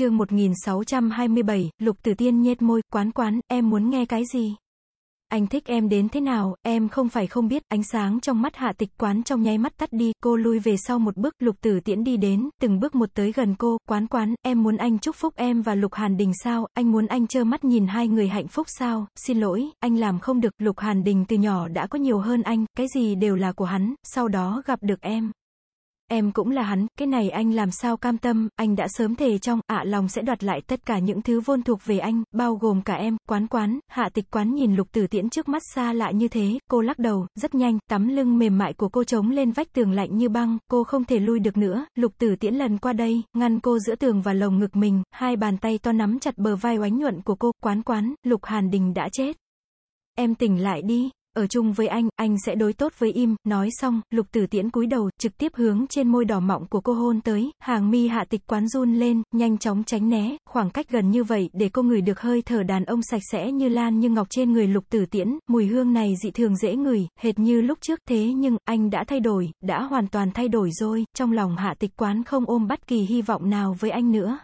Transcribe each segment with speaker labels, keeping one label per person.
Speaker 1: chương 1627, lục tử tiên nhếch môi, quán quán, em muốn nghe cái gì? Anh thích em đến thế nào, em không phải không biết, ánh sáng trong mắt hạ tịch quán trong nháy mắt tắt đi, cô lui về sau một bước, lục tử tiễn đi đến, từng bước một tới gần cô, quán quán, em muốn anh chúc phúc em và lục hàn đình sao, anh muốn anh trơ mắt nhìn hai người hạnh phúc sao, xin lỗi, anh làm không được, lục hàn đình từ nhỏ đã có nhiều hơn anh, cái gì đều là của hắn, sau đó gặp được em. Em cũng là hắn, cái này anh làm sao cam tâm, anh đã sớm thề trong, ạ lòng sẽ đoạt lại tất cả những thứ vôn thuộc về anh, bao gồm cả em, quán quán, hạ tịch quán nhìn lục tử tiễn trước mắt xa lạ như thế, cô lắc đầu, rất nhanh, tắm lưng mềm mại của cô trống lên vách tường lạnh như băng, cô không thể lui được nữa, lục tử tiễn lần qua đây, ngăn cô giữa tường và lồng ngực mình, hai bàn tay to nắm chặt bờ vai oánh nhuận của cô, quán quán, lục hàn đình đã chết. Em tỉnh lại đi, ở chung với anh, anh sẽ đối tốt với im, nói xong, lục tử tiễn cúi đầu, trực tiếp hướng trên môi đỏ mọng của cô hôn tới, hàng mi hạ tịch quán run lên, nhanh chóng tránh né, khoảng cách gần như vậy, để cô ngửi được hơi thở đàn ông sạch sẽ như lan như ngọc trên người lục tử tiễn, mùi hương này dị thường dễ ngửi, hệt như lúc trước, thế nhưng, anh đã thay đổi, đã hoàn toàn thay đổi rồi, trong lòng hạ tịch quán không ôm bất kỳ hy vọng nào với anh nữa.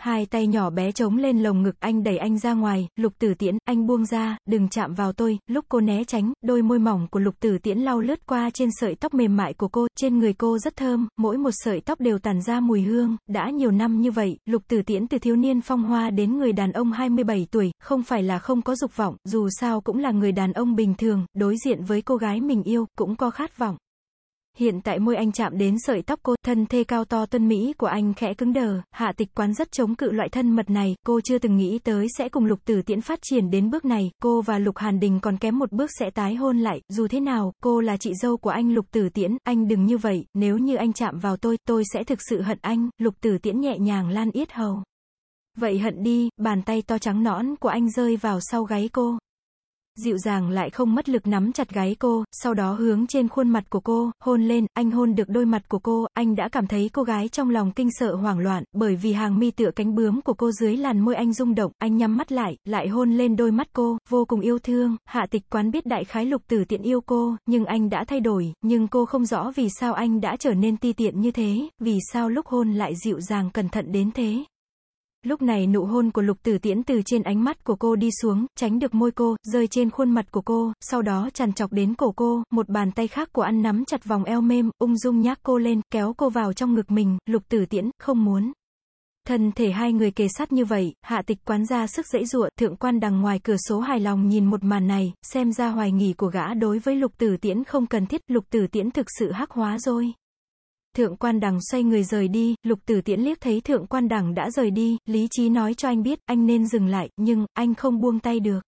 Speaker 1: Hai tay nhỏ bé chống lên lồng ngực anh đẩy anh ra ngoài, lục tử tiễn, anh buông ra, đừng chạm vào tôi, lúc cô né tránh, đôi môi mỏng của lục tử tiễn lau lướt qua trên sợi tóc mềm mại của cô, trên người cô rất thơm, mỗi một sợi tóc đều tàn ra mùi hương, đã nhiều năm như vậy, lục tử tiễn từ thiếu niên phong hoa đến người đàn ông 27 tuổi, không phải là không có dục vọng, dù sao cũng là người đàn ông bình thường, đối diện với cô gái mình yêu, cũng có khát vọng. Hiện tại môi anh chạm đến sợi tóc cô, thân thê cao to tân mỹ của anh khẽ cứng đờ, hạ tịch quán rất chống cự loại thân mật này, cô chưa từng nghĩ tới sẽ cùng lục tử tiễn phát triển đến bước này, cô và lục hàn đình còn kém một bước sẽ tái hôn lại, dù thế nào, cô là chị dâu của anh lục tử tiễn, anh đừng như vậy, nếu như anh chạm vào tôi, tôi sẽ thực sự hận anh, lục tử tiễn nhẹ nhàng lan yết hầu. Vậy hận đi, bàn tay to trắng nõn của anh rơi vào sau gáy cô dịu dàng lại không mất lực nắm chặt gáy cô, sau đó hướng trên khuôn mặt của cô, hôn lên, anh hôn được đôi mặt của cô, anh đã cảm thấy cô gái trong lòng kinh sợ hoảng loạn, bởi vì hàng mi tựa cánh bướm của cô dưới làn môi anh rung động, anh nhắm mắt lại, lại hôn lên đôi mắt cô, vô cùng yêu thương, hạ tịch quán biết đại khái lục tử tiện yêu cô, nhưng anh đã thay đổi, nhưng cô không rõ vì sao anh đã trở nên ti tiện như thế, vì sao lúc hôn lại dịu dàng cẩn thận đến thế. Lúc này nụ hôn của lục tử tiễn từ trên ánh mắt của cô đi xuống, tránh được môi cô, rơi trên khuôn mặt của cô, sau đó tràn chọc đến cổ cô, một bàn tay khác của ăn nắm chặt vòng eo mềm, ung dung nhác cô lên, kéo cô vào trong ngực mình, lục tử tiễn, không muốn. Thân thể hai người kề sát như vậy, hạ tịch quán ra sức dễ dụa, thượng quan đằng ngoài cửa số hài lòng nhìn một màn này, xem ra hoài nghỉ của gã đối với lục tử tiễn không cần thiết, lục tử tiễn thực sự hắc hóa rồi. Thượng quan đằng xoay người rời đi, lục tử tiễn liếc thấy thượng quan đằng đã rời đi, lý trí nói cho anh biết, anh nên dừng lại, nhưng, anh không buông tay được.